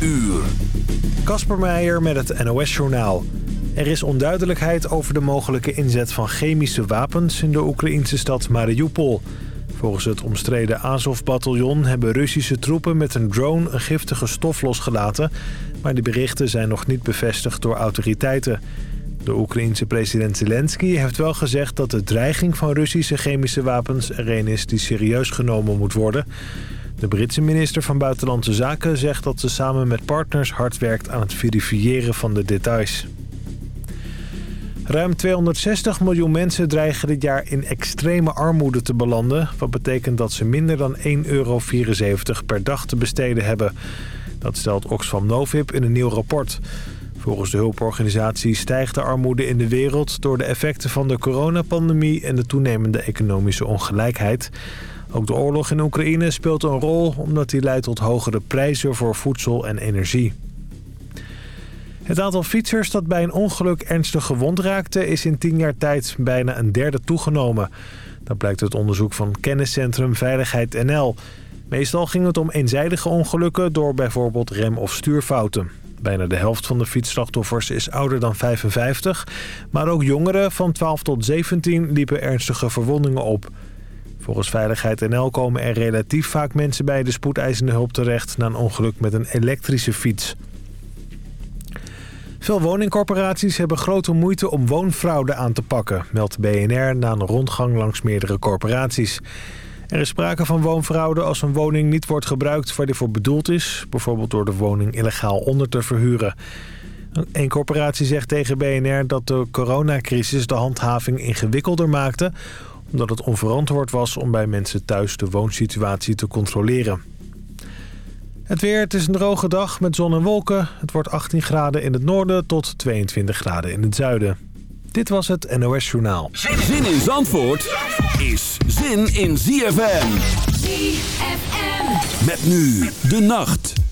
uur. Kasper Meijer met het NOS-journaal. Er is onduidelijkheid over de mogelijke inzet van chemische wapens... in de Oekraïnse stad Mariupol. Volgens het omstreden Azov-bataljon hebben Russische troepen met een drone... een giftige stof losgelaten, maar die berichten zijn nog niet bevestigd door autoriteiten... De Oekraïense president Zelensky heeft wel gezegd dat de dreiging van Russische chemische wapens er een is die serieus genomen moet worden. De Britse minister van Buitenlandse Zaken zegt dat ze samen met partners hard werkt aan het verifiëren van de details. Ruim 260 miljoen mensen dreigen dit jaar in extreme armoede te belanden. Wat betekent dat ze minder dan 1,74 euro per dag te besteden hebben. Dat stelt Oxfam Novib in een nieuw rapport. Volgens de hulporganisatie stijgt de armoede in de wereld... door de effecten van de coronapandemie en de toenemende economische ongelijkheid. Ook de oorlog in Oekraïne speelt een rol... omdat die leidt tot hogere prijzen voor voedsel en energie. Het aantal fietsers dat bij een ongeluk ernstig gewond raakte... is in tien jaar tijd bijna een derde toegenomen. Dat blijkt uit onderzoek van kenniscentrum Veiligheid NL. Meestal ging het om eenzijdige ongelukken... door bijvoorbeeld rem- of stuurfouten. Bijna de helft van de fietsslachtoffers is ouder dan 55. Maar ook jongeren van 12 tot 17 liepen ernstige verwondingen op. Volgens Veiligheid NL komen er relatief vaak mensen bij de spoedeisende hulp terecht... na een ongeluk met een elektrische fiets. Veel woningcorporaties hebben grote moeite om woonfraude aan te pakken... meldt BNR na een rondgang langs meerdere corporaties. Er is sprake van woonfraude als een woning niet wordt gebruikt waar die voor bedoeld is. Bijvoorbeeld door de woning illegaal onder te verhuren. Een corporatie zegt tegen BNR dat de coronacrisis de handhaving ingewikkelder maakte... omdat het onverantwoord was om bij mensen thuis de woonsituatie te controleren. Het weer, het is een droge dag met zon en wolken. Het wordt 18 graden in het noorden tot 22 graden in het zuiden. Dit was het NOS Journaal. Zin in Zandvoort is zin in ZFM. ZFM. Met nu de nacht.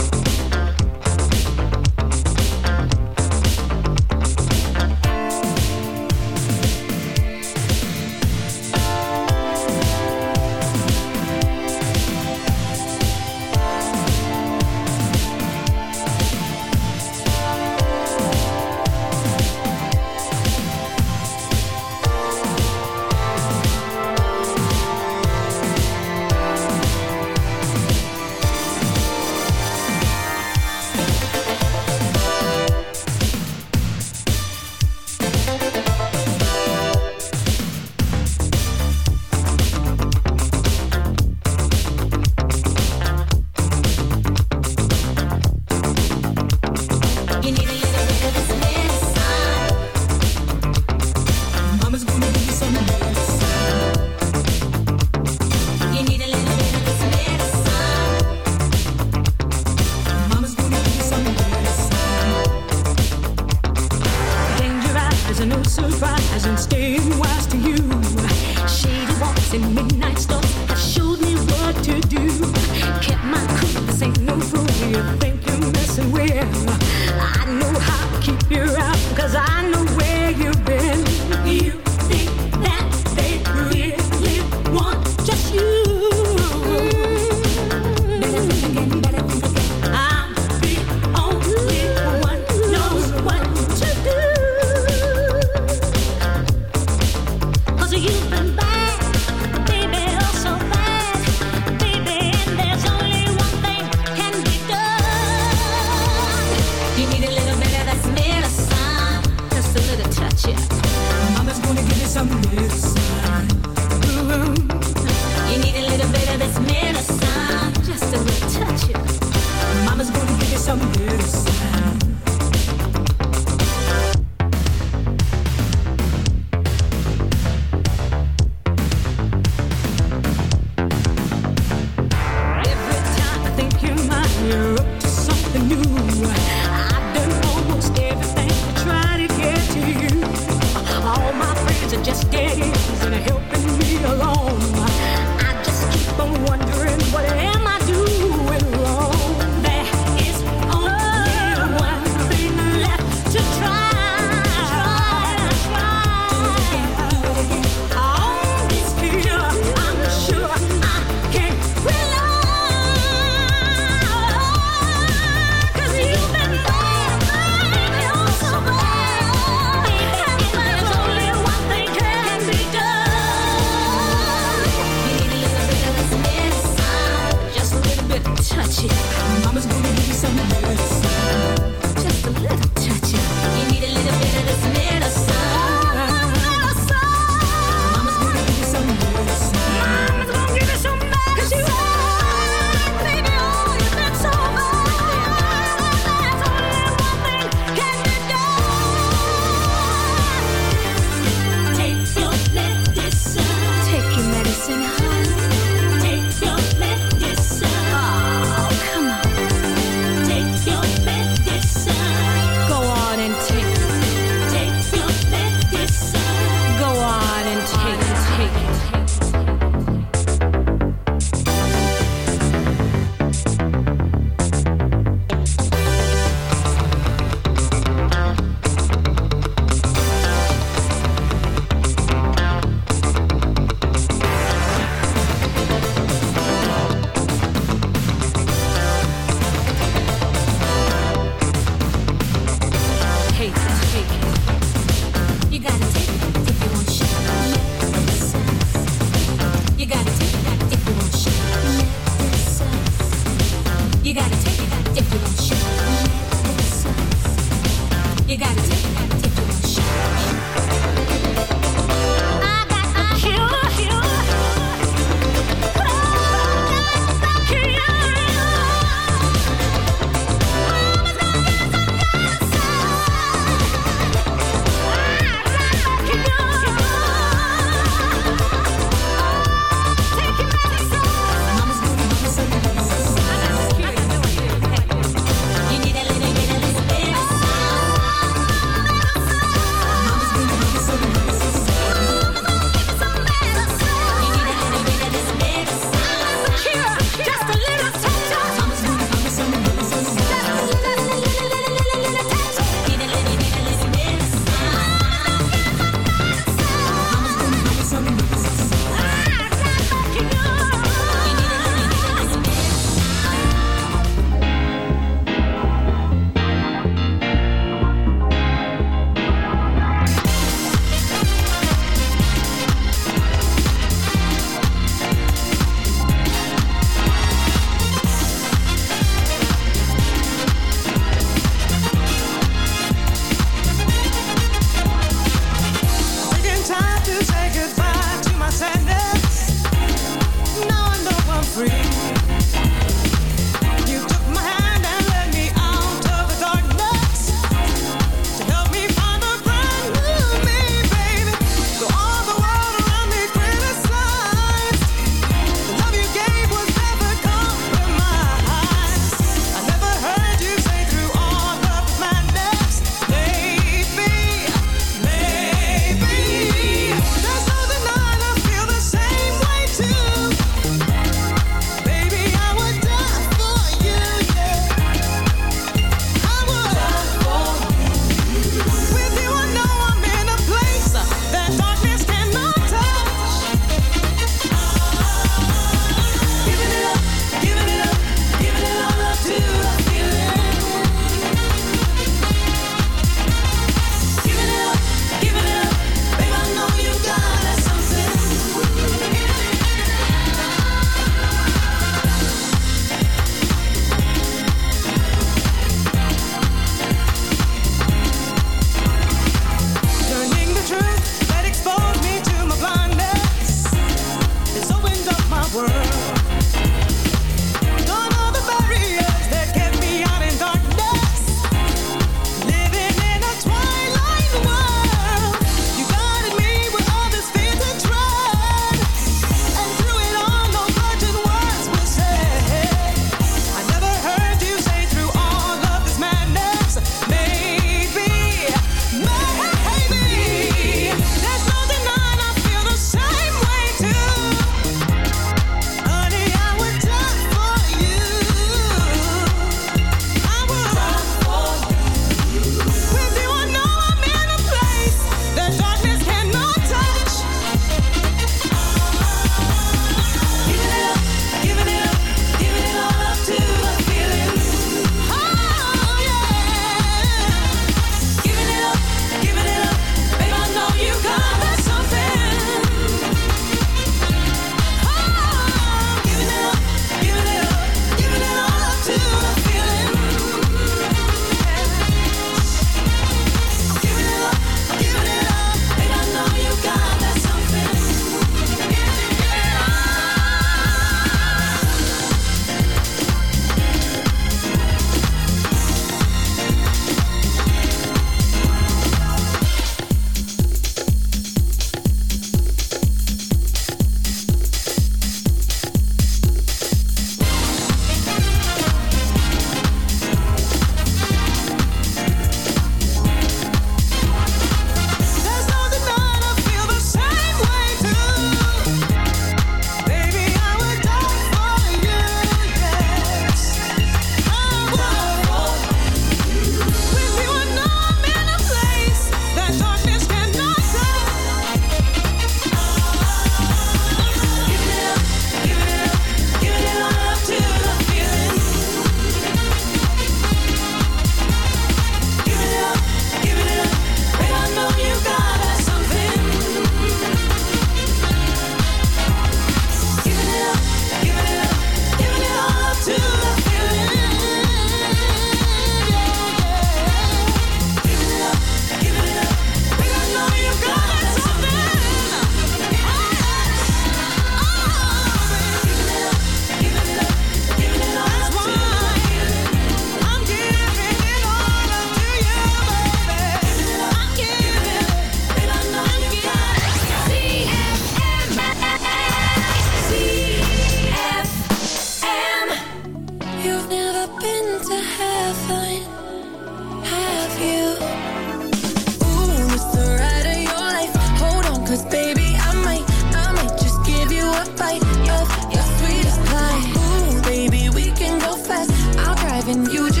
driving you just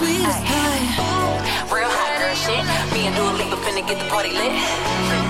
Sweetest pie. Real hot girl shit. Me and Dua Lipa finna get the party lit.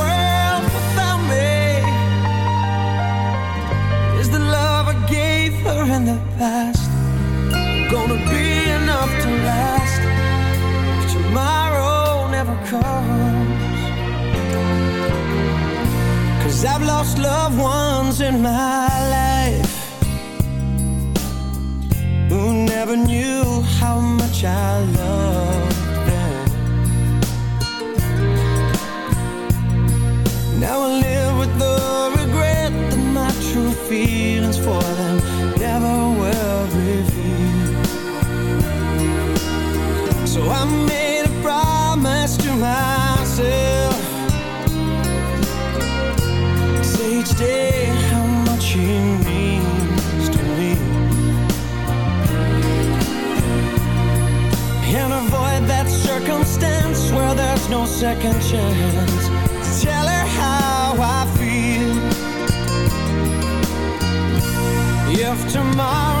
past. Gonna be enough to last. If tomorrow never comes. Cause I've lost loved ones in my life Who never knew how much I loved day how much he means to me. And avoid that circumstance where there's no second chance Tell her how I feel. If tomorrow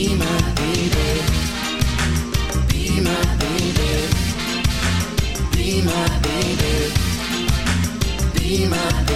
Be my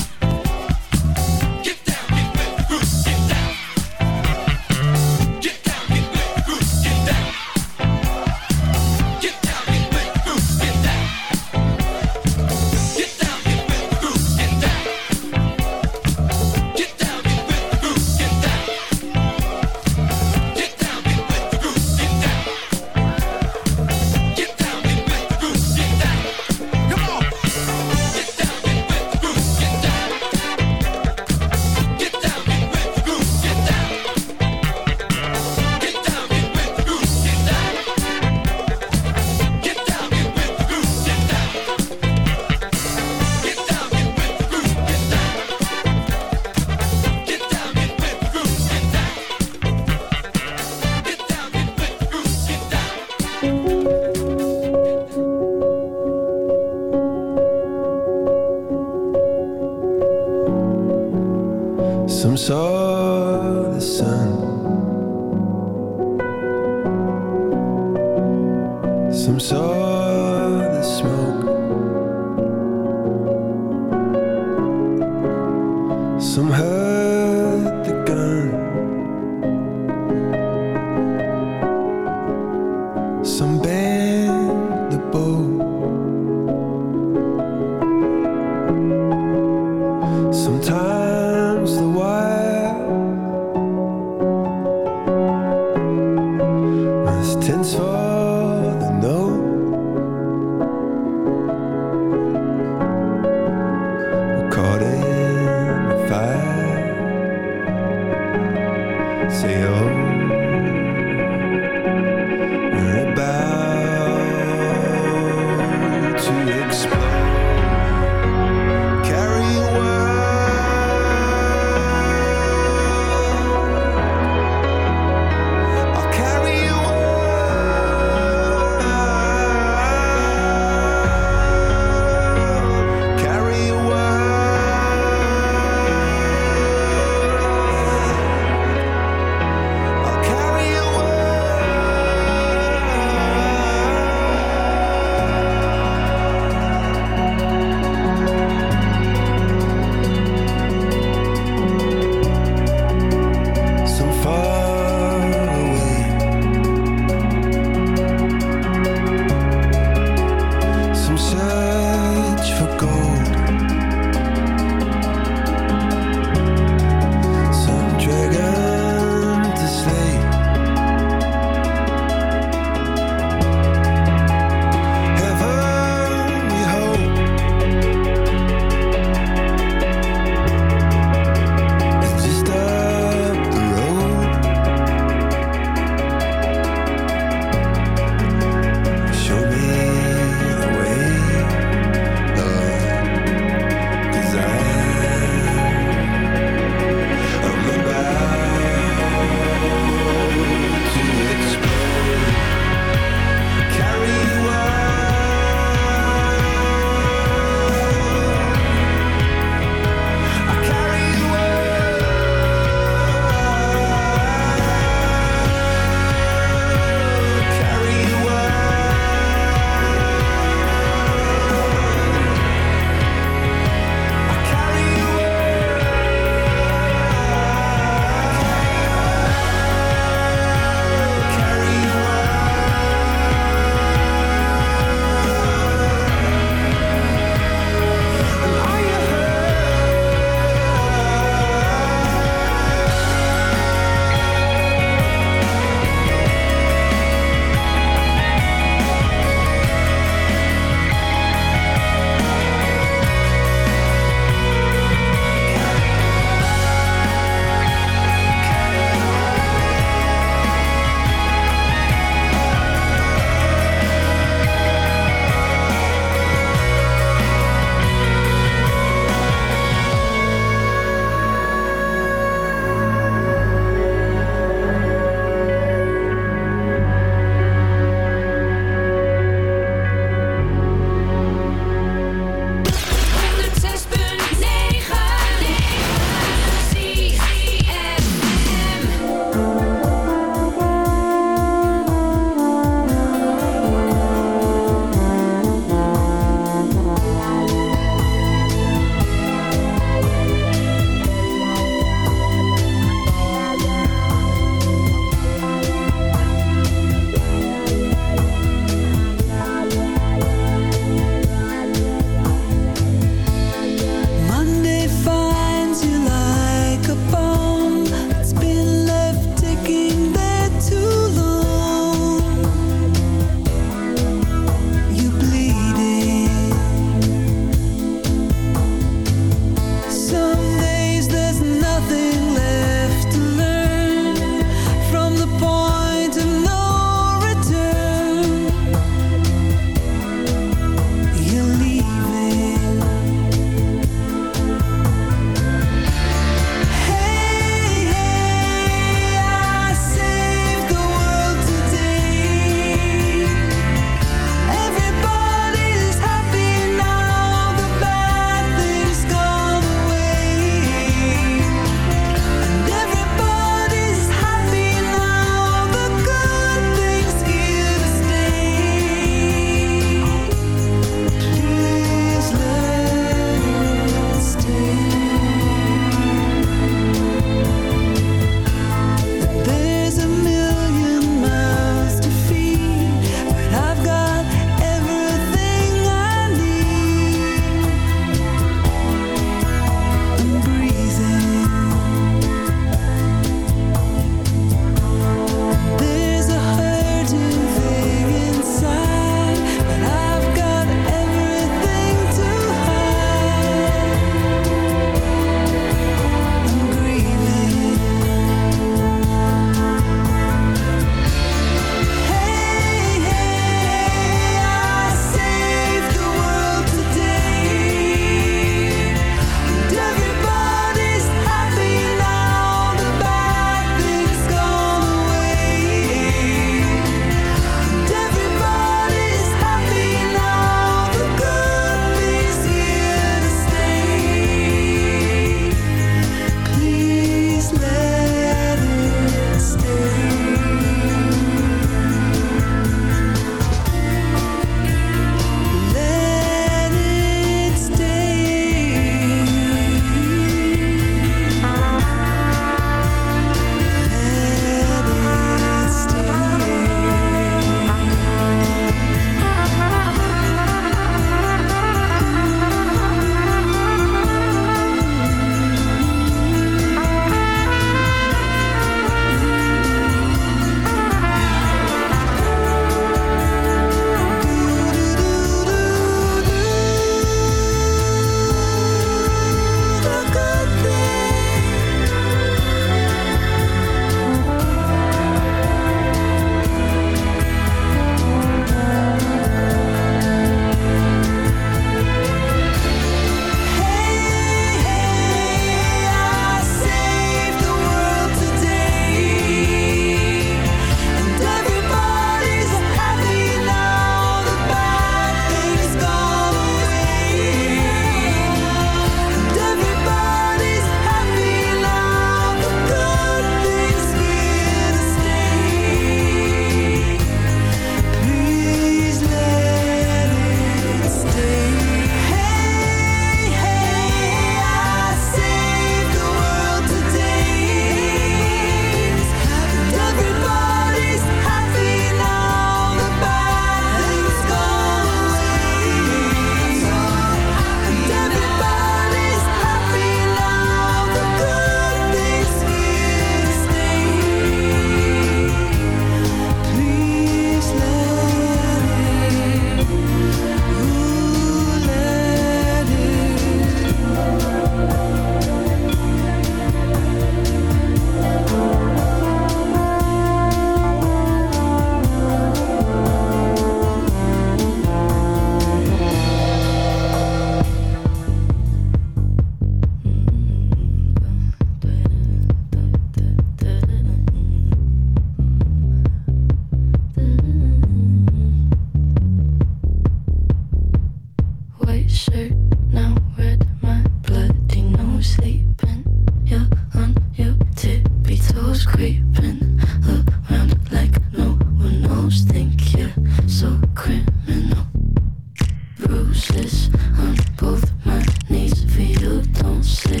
useless. On both my knees for you, don't say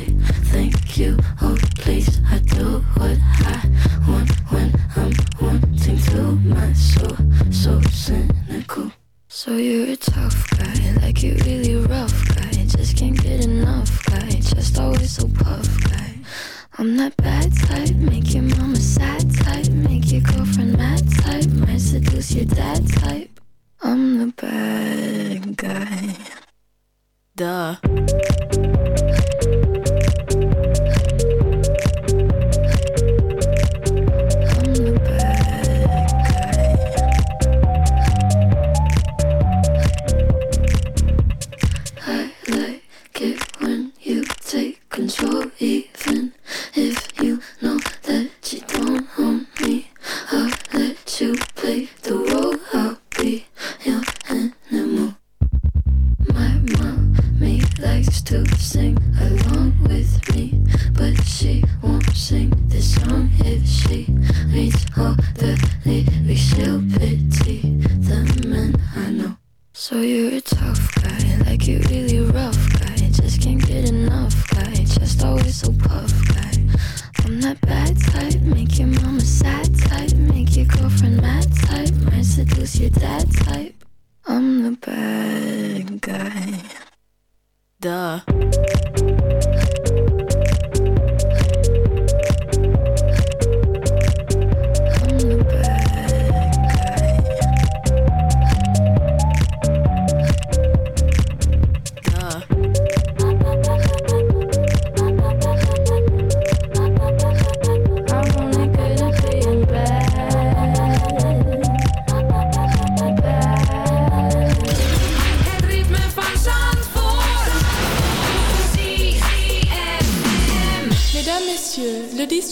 thank you. Oh, please, I do what I want when I'm wanting to. My soul, so cynical. So you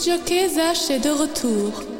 Monsieur Keza est de retour.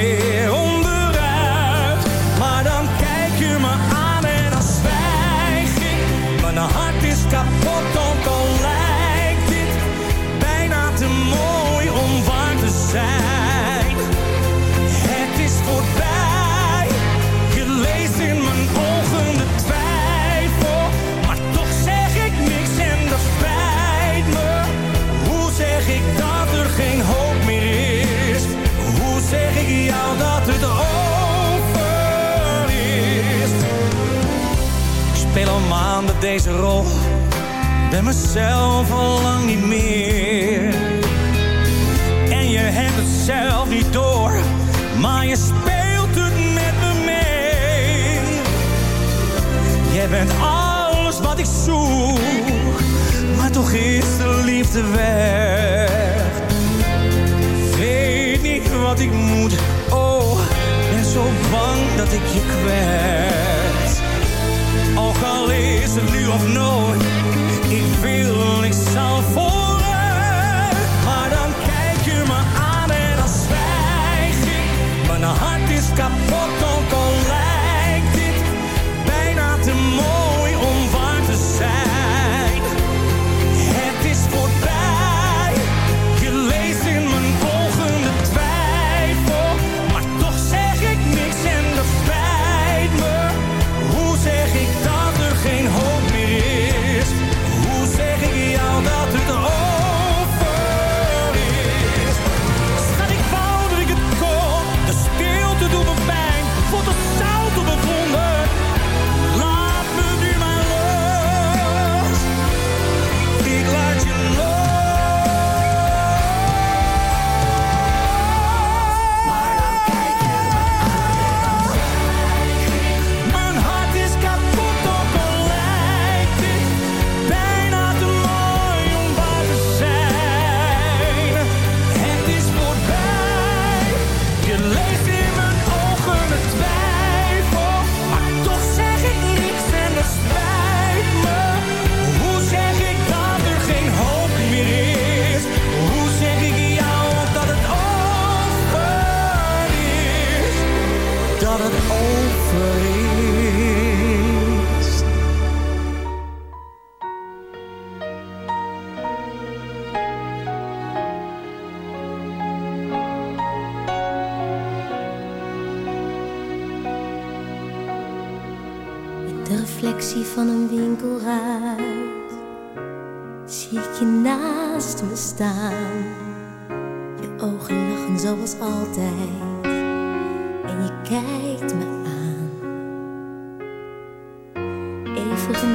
zijn. Het is voorbij, je leest in mijn ogen de twijfel. Maar toch zeg ik niks en dat spijt me. Hoe zeg ik dat er geen hoop meer is? Hoe zeg ik jou dat het over is? Ik speel al maanden deze rol, ben mezelf al lang niet meer. Zelf niet door, maar je speelt het met me mee. Jij bent alles wat ik zoek, maar toch is de liefde weg. Weet niet wat ik moet, oh, ben zo bang dat ik je kwets. Ook al is het nu of nooit,